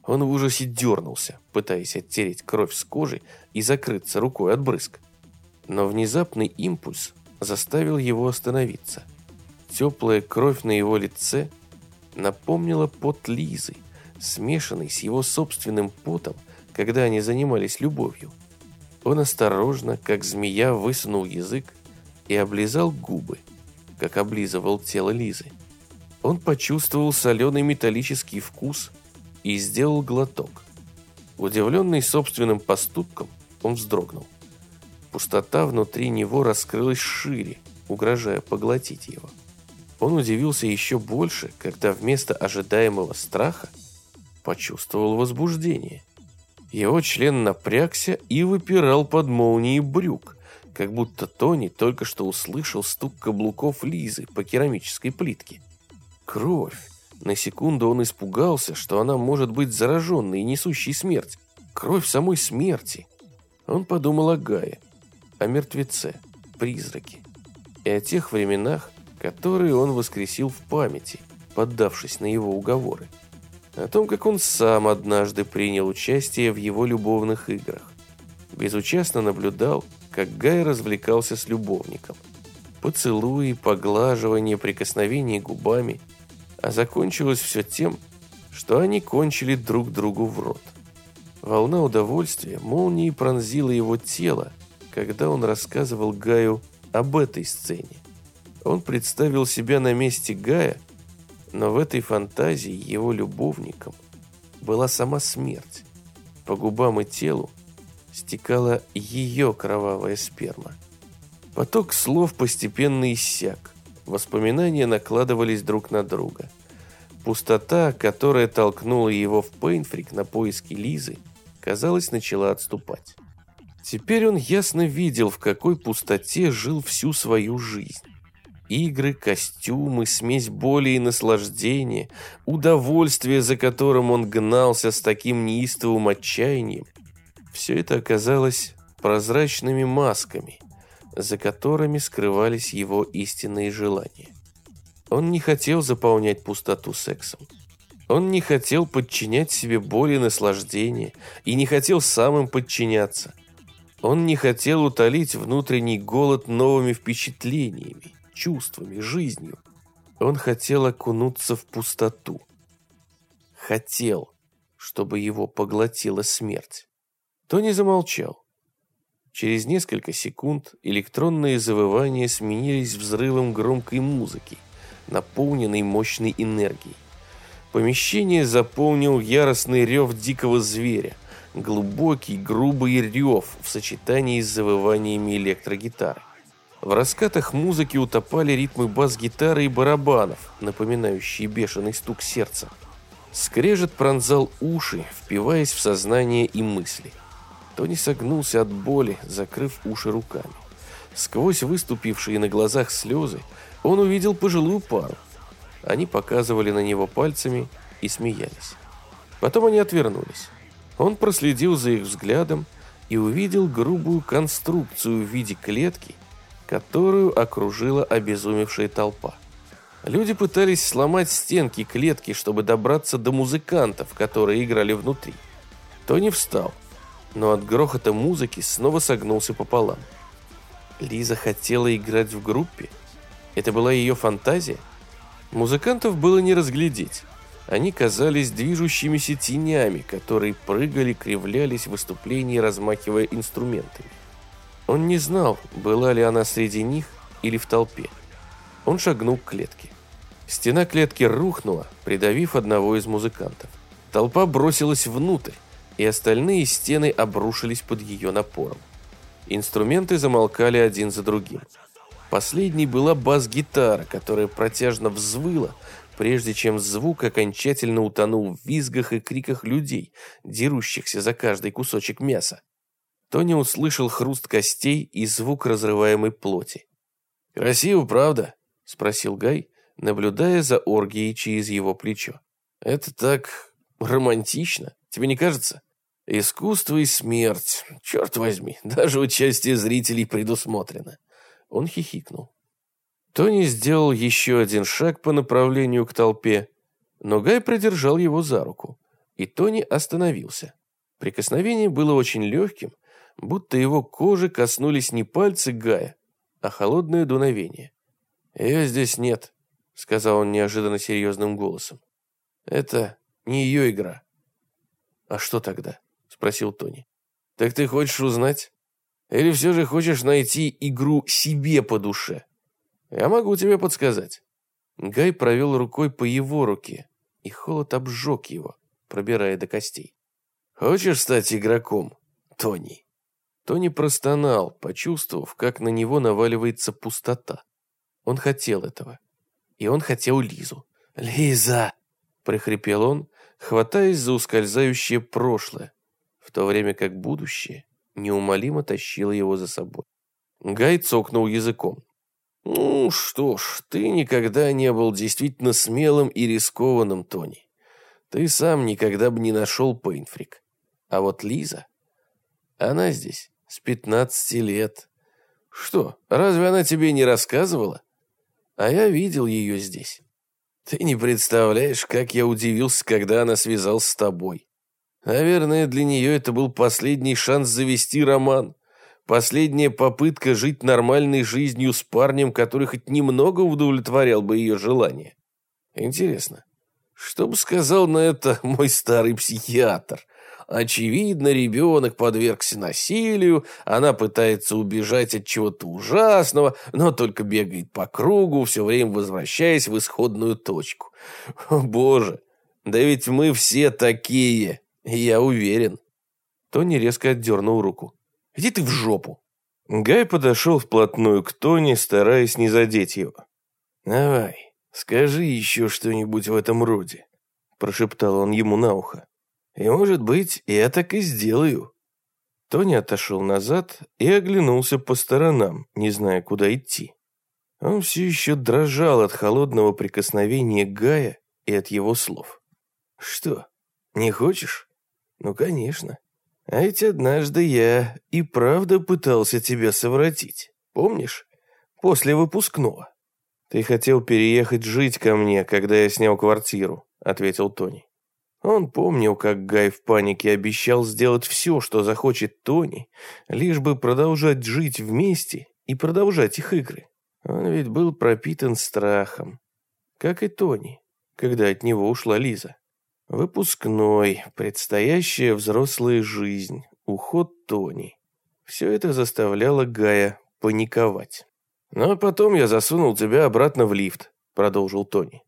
S1: Он в ужасе дернулся, пытаясь оттереть кровь с кожи и закрыться рукой от брызг. Но внезапный импульс заставил его остановиться. Теплая кровь на его лице напомнила пот Лизы, смешанный с его собственным потом, когда они занимались любовью. Он осторожно, как змея, высунул язык и облизал губы, как облизывал тело Лизы. Он почувствовал соленый металлический вкус – и сделал глоток. Удивленный собственным поступком, он вздрогнул. Пустота внутри него раскрылась шире, угрожая поглотить его. Он удивился еще больше, когда вместо ожидаемого страха почувствовал возбуждение. Его член напрягся и выпирал под молнией брюк, как будто Тони только что услышал стук каблуков Лизы по керамической плитке. Кровь, на секунду он испугался, что она может быть зараженной и несущей смерть. Кровь самой смерти. Он подумал о Гае, о мертвеце, призраке и о тех временах, которые он воскресил в памяти, поддавшись на его уговоры. О том, как он сам однажды принял участие в его любовных играх. Безучастно наблюдал, как Гай развлекался с любовником. Поцелуи, поглаживание, прикосновение губами – а закончилось все тем, что они кончили друг другу в рот. Волна удовольствия молнией пронзила его тело, когда он рассказывал Гаю об этой сцене. Он представил себя на месте Гая, но в этой фантазии его любовником была сама смерть. По губам и телу стекала ее кровавая сперма. Поток слов постепенно иссяк. Воспоминания накладывались друг на друга. Пустота, которая толкнула его в Пейнфрик на поиски Лизы, казалось, начала отступать. Теперь он ясно видел, в какой пустоте жил всю свою жизнь. Игры, костюмы, смесь боли и наслаждения, удовольствие, за которым он гнался с таким неистовым отчаянием, все это оказалось прозрачными масками, за которыми скрывались его истинные желания. Он не хотел заполнять пустоту сексом. Он не хотел подчинять себе боль и наслаждение, и не хотел сам им подчиняться. Он не хотел утолить внутренний голод новыми впечатлениями, чувствами, жизнью. Он хотел окунуться в пустоту. Хотел, чтобы его поглотила смерть. Тони замолчал. Через несколько секунд электронные завывания сменились взрывом громкой музыки, наполненной мощной энергией. Помещение заполнил яростный рев дикого зверя, глубокий, грубый рев в сочетании с завываниями электрогитары. В раскатах музыки утопали ритмы бас-гитары и барабанов, напоминающие бешеный стук сердца. Скрежет пронзал уши, впиваясь в сознание и мысли. Тони согнулся от боли, закрыв уши руками. Сквозь выступившие на глазах слезы он увидел пожилую пару, они показывали на него пальцами и смеялись. Потом они отвернулись. Он проследил за их взглядом и увидел грубую конструкцию в виде клетки, которую окружила обезумевшая толпа. Люди пытались сломать стенки клетки, чтобы добраться до музыкантов, которые играли внутри. Тони встал, но от грохота музыки снова согнулся пополам. Лиза хотела играть в группе? Это была ее фантазия? Музыкантов было не разглядеть. Они казались движущимися тенями, которые прыгали, кривлялись в выступлении, размахивая инструментами. Он не знал, была ли она среди них или в толпе. Он шагнул к клетке. Стена клетки рухнула, придавив одного из музыкантов. Толпа бросилась внутрь, и остальные стены обрушились под ее напором. Инструменты замолкали один за другим. Последней была бас-гитара, которая протяжно взвыла, прежде чем звук окончательно утонул в визгах и криках людей, дерущихся за каждый кусочек мяса. Тони услышал хруст костей и звук разрываемой плоти. «Красиво, правда?» – спросил Гай, наблюдая за оргией через его плечо. «Это так романтично, тебе не кажется?» «Искусство и смерть, черт возьми, даже участие зрителей предусмотрено». Он хихикнул. Тони сделал еще один шаг по направлению к толпе, но Гай придержал его за руку, и Тони остановился. Прикосновение было очень легким, будто его кожи коснулись не пальцы Гая, а холодное дуновение. «Ее здесь нет», — сказал он неожиданно серьезным голосом. «Это не ее игра». «А что тогда?» — спросил Тони. «Так ты хочешь узнать?» Или все же хочешь найти игру себе по душе? Я могу тебе подсказать». Гай провел рукой по его руке, и холод обжег его, пробирая до костей. «Хочешь стать игроком, Тони?» Тони простонал, почувствовав, как на него наваливается пустота. Он хотел этого. И он хотел Лизу. «Лиза!» – прихрипел он, хватаясь за ускользающее прошлое, в то время как будущее неумолимо тащила его за собой. Гай цокнул языком. «Ну что ж, ты никогда не был действительно смелым и рискованным, Тони. Ты сам никогда бы не нашел Пейнфрик. А вот Лиза, она здесь с пятнадцати лет. Что, разве она тебе не рассказывала? А я видел ее здесь. Ты не представляешь, как я удивился, когда она связалась с тобой. Наверное, для нее это был последний шанс завести роман. Последняя попытка жить нормальной жизнью с парнем, который хоть немного удовлетворял бы ее желание. Интересно, что бы сказал на это мой старый психиатр? Очевидно, ребенок подвергся насилию, она пытается убежать от чего-то ужасного, но только бегает по кругу, все время возвращаясь в исходную точку. О, боже, да ведь мы все такие, я уверен. Тони резко отдернул руку. «Иди ты в жопу!» Гай подошел вплотную к Тони, стараясь не задеть его. «Давай, скажи еще что-нибудь в этом роде», – прошептал он ему на ухо. «И, может быть, я так и сделаю». Тони отошел назад и оглянулся по сторонам, не зная, куда идти. Он все еще дрожал от холодного прикосновения Гая и от его слов. «Что, не хочешь? Ну, конечно. А ведь однажды я и правда пытался тебя совратить. Помнишь? После выпускного. Ты хотел переехать жить ко мне, когда я снял квартиру, ответил Тони. Он помнил, как Гай в панике обещал сделать все, что захочет Тони, лишь бы продолжать жить вместе и продолжать их игры. Он ведь был пропитан страхом, как и Тони, когда от него ушла Лиза. Выпускной, предстоящая взрослая жизнь, уход Тони. Все это заставляло Гая паниковать. «Ну а потом я засунул тебя обратно в лифт», — продолжил Тони.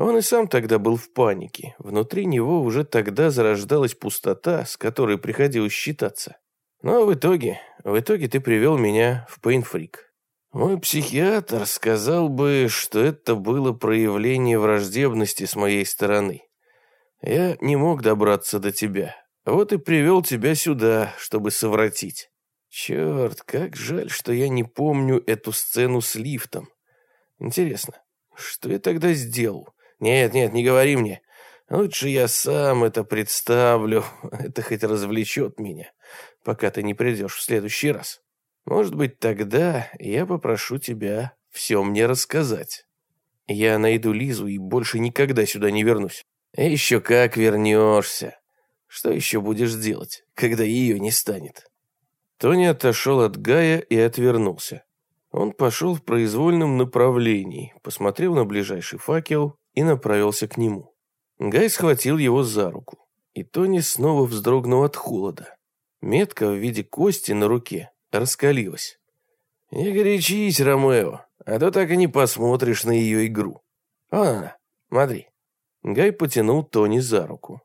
S1: Он и сам тогда был в панике. Внутри него уже тогда зарождалась пустота, с которой приходилось считаться. Но в итоге, в итоге ты привел меня в Пейнфрик. Мой психиатр сказал бы, что это было проявление враждебности с моей стороны. Я не мог добраться до тебя. Вот и привел тебя сюда, чтобы совратить. Черт, как жаль, что я не помню эту сцену с лифтом. Интересно, что я тогда сделал? Нет, нет, не говори мне. Лучше я сам это представлю. Это хоть развлечет меня, пока ты не придешь в следующий раз. Может быть, тогда я попрошу тебя все мне рассказать. Я найду Лизу и больше никогда сюда не вернусь. Еще как вернешься. Что еще будешь делать, когда ее не станет? Тони отошел от Гая и отвернулся. Он пошел в произвольном направлении, посмотрел на ближайший факел и направился к нему. Гай схватил его за руку, и Тони снова вздрогнул от холода. Метка в виде кости на руке раскалилась. «Не горячись, Ромео, а то так и не посмотришь на ее игру. Вон она, смотри». Гай потянул Тони за руку.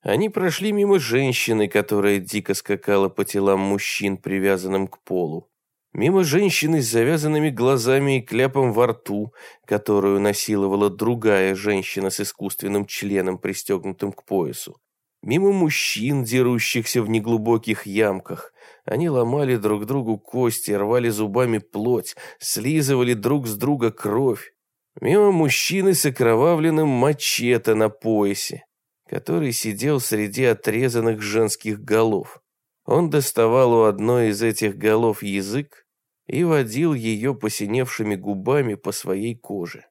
S1: Они прошли мимо женщины, которая дико скакала по телам мужчин, привязанным к полу. Мимо женщины с завязанными глазами и кляпом во рту, которую насиловала другая женщина с искусственным членом, пристегнутым к поясу. Мимо мужчин, дерущихся в неглубоких ямках. Они ломали друг другу кости, рвали зубами плоть, слизывали друг с друга кровь. Мимо мужчины с окровавленным мачете на поясе, который сидел среди отрезанных женских голов. Он доставал у одной из этих голов язык и водил ее посиневшими губами по своей коже.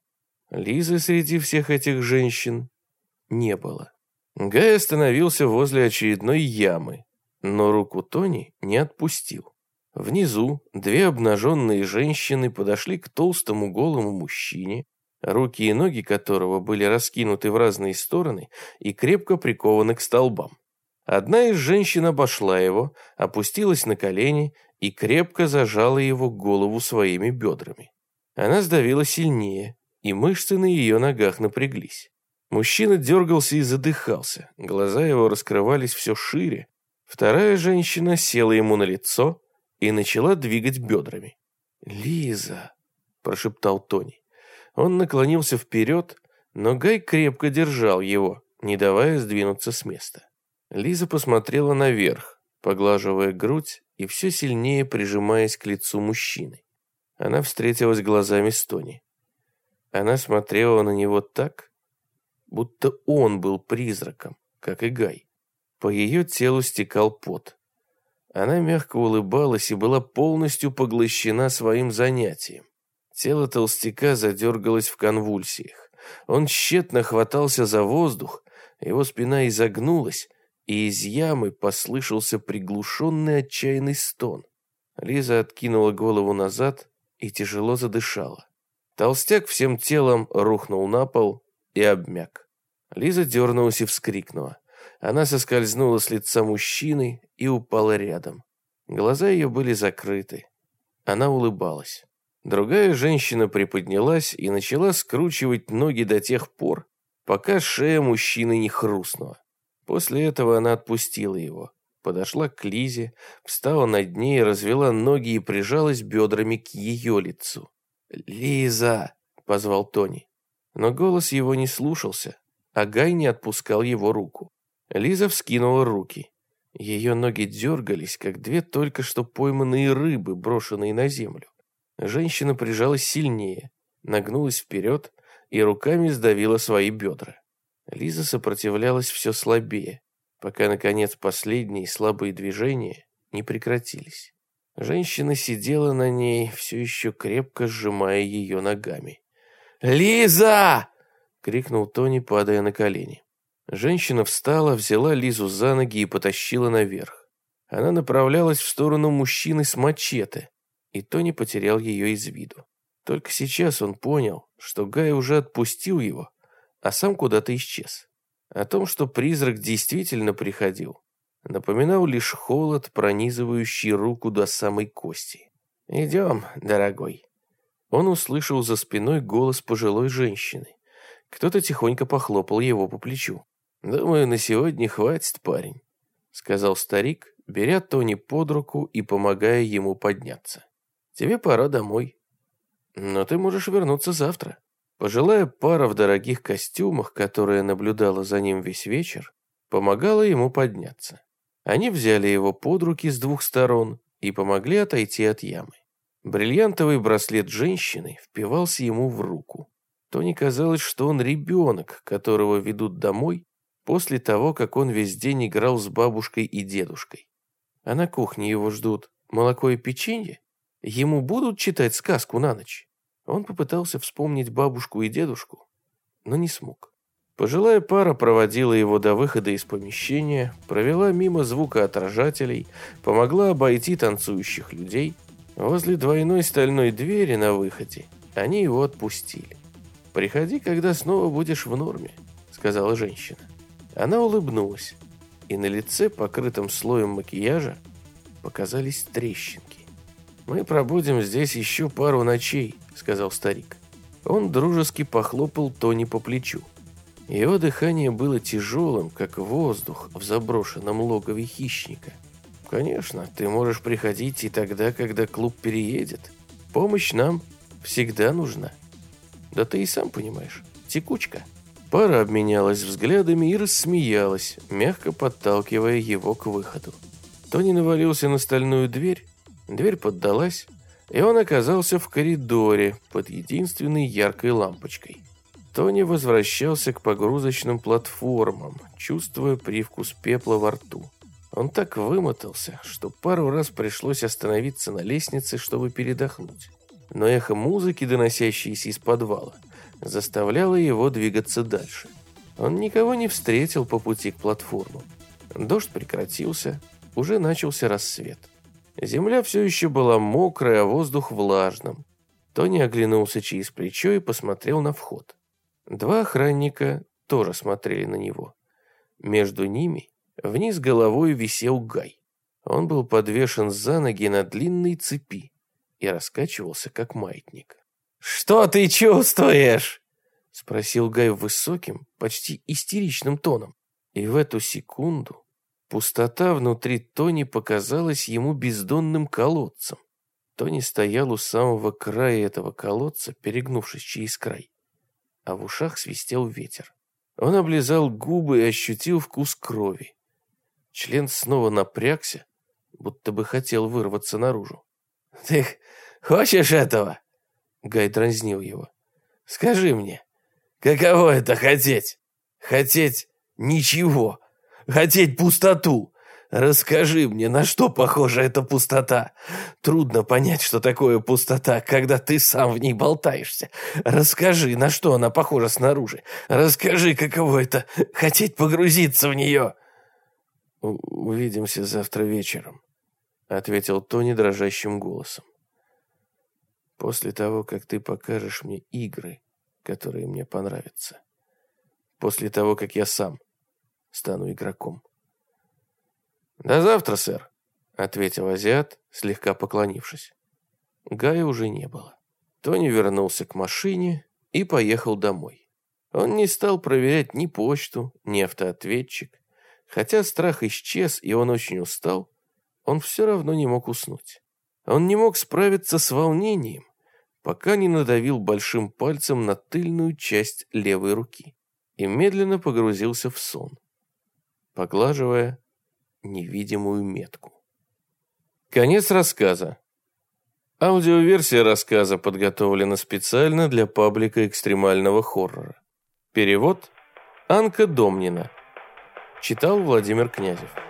S1: Лизы среди всех этих женщин не было. Гай остановился возле очередной ямы, но руку Тони не отпустил. Внизу две обнаженные женщины подошли к толстому голому мужчине, руки и ноги которого были раскинуты в разные стороны и крепко прикованы к столбам. Одна из женщин обошла его, опустилась на колени и крепко зажала его голову своими бедрами. Она сдавила сильнее, и мышцы на ее ногах напряглись. Мужчина дергался и задыхался, глаза его раскрывались все шире. Вторая женщина села ему на лицо и начала двигать бедрами. «Лиза», – прошептал Тони. Он наклонился вперед, но Гай крепко держал его, не давая сдвинуться с места. Лиза посмотрела наверх, поглаживая грудь и все сильнее прижимаясь к лицу мужчины. Она встретилась глазами с Тони. Она смотрела на него так, будто он был призраком, как и Гай. По ее телу стекал пот. Она мягко улыбалась и была полностью поглощена своим занятием. Тело толстяка задергалось в конвульсиях. Он тщетно хватался за воздух, его спина изогнулась, и из ямы послышался приглушенный отчаянный стон. Лиза откинула голову назад и тяжело задышала. Толстяк всем телом рухнул на пол и обмяк. Лиза дернулась и вскрикнула. Она соскользнула с лица мужчины и упала рядом. Глаза ее были закрыты. Она улыбалась. Другая женщина приподнялась и начала скручивать ноги до тех пор, пока шея мужчины не хрустнула. После этого она отпустила его, подошла к Лизе, встала над ней, развела ноги и прижалась бедрами к ее лицу. «Лиза!» — позвал Тони. Но голос его не слушался, а Гай не отпускал его руку. Лиза вскинула руки. Ее ноги дергались, как две только что пойманные рыбы, брошенные на землю. Женщина прижалась сильнее, нагнулась вперед и руками сдавила свои бедра. Лиза сопротивлялась все слабее, пока, наконец, последние слабые движения не прекратились. Женщина сидела на ней, все еще крепко сжимая ее ногами. «Лиза!» — крикнул Тони, падая на колени. Женщина встала, взяла Лизу за ноги и потащила наверх. Она направлялась в сторону мужчины с мачете, и Тони потерял ее из виду. Только сейчас он понял, что Гай уже отпустил его, а сам куда-то исчез. О том, что призрак действительно приходил, напоминал лишь холод, пронизывающий руку до самой кости. «Идем, дорогой». Он услышал за спиной голос пожилой женщины. Кто-то тихонько похлопал его по плечу. «Думаю, на сегодня хватит, парень», — сказал старик, беря Тони под руку и помогая ему подняться. «Тебе пора домой. Но ты можешь вернуться завтра». Пожилая пара в дорогих костюмах, которая наблюдала за ним весь вечер, помогала ему подняться. Они взяли его под руки с двух сторон и помогли отойти от ямы. Бриллиантовый браслет женщины впивался ему в руку. Тони казалось, что он ребенок, которого ведут домой после того, как он весь день играл с бабушкой и дедушкой. А на кухне его ждут молоко и печенье? Ему будут читать сказку на ночь? Он попытался вспомнить бабушку и дедушку, но не смог. Пожилая пара проводила его до выхода из помещения, провела мимо звукоотражателей, помогла обойти танцующих людей. Возле двойной стальной двери на выходе они его отпустили. «Приходи, когда снова будешь в норме», — сказала женщина. Она улыбнулась, и на лице, покрытом слоем макияжа, показались трещинки. «Мы пробудем здесь еще пару ночей», — сказал старик. Он дружески похлопал Тони по плечу. Его дыхание было тяжелым, как воздух в заброшенном логове хищника. «Конечно, ты можешь приходить и тогда, когда клуб переедет. Помощь нам всегда нужна. Да ты и сам понимаешь, текучка». Пара обменялась взглядами и рассмеялась, мягко подталкивая его к выходу. Тони навалился на стальную дверь, дверь поддалась, и он оказался в коридоре под единственной яркой лампочкой. Тони возвращался к погрузочным платформам, чувствуя привкус пепла во рту. Он так вымотался, что пару раз пришлось остановиться на лестнице, чтобы передохнуть. Но эхо музыки, доносящейся из подвала, заставляло его двигаться дальше. Он никого не встретил по пути к платформу. Дождь прекратился, уже начался рассвет. Земля все еще была мокрая, а воздух влажным. Тони оглянулся через плечо и посмотрел на вход. Два охранника тоже смотрели на него. Между ними вниз головой висел Гай. Он был подвешен за ноги на длинной цепи и раскачивался, как маятник. «Что ты чувствуешь?» — спросил Гай высоким, почти истеричным тоном. И в эту секунду пустота внутри Тони показалась ему бездонным колодцем. Тони стоял у самого края этого колодца, перегнувшись через край, а в ушах свистел ветер. Он облизал губы и ощутил вкус крови. Член снова напрягся, будто бы хотел вырваться наружу. «Ты хочешь этого?» Гай дразнил его. «Скажи мне, каково это хотеть? Хотеть ничего, хотеть пустоту. Расскажи мне, на что похожа эта пустота? Трудно понять, что такое пустота, когда ты сам в ней болтаешься. Расскажи, на что она похожа снаружи. Расскажи, каково это хотеть погрузиться в нее». «Увидимся завтра вечером», — ответил Тони дрожащим голосом. После того, как ты покажешь мне игры, которые мне понравятся. После того, как я сам стану игроком. «До завтра, сэр», — ответил азиат, слегка поклонившись. Гая уже не было. Тони вернулся к машине и поехал домой. Он не стал проверять ни почту, ни автоответчик. Хотя страх исчез, и он очень устал, он все равно не мог уснуть. Он не мог справиться с волнением, пока не надавил большим пальцем на тыльную часть левой руки и медленно погрузился в сон, поглаживая невидимую метку. Конец рассказа. Аудиоверсия рассказа подготовлена специально для паблика экстремального хоррора. Перевод Анка Домнина. Читал Владимир Князев.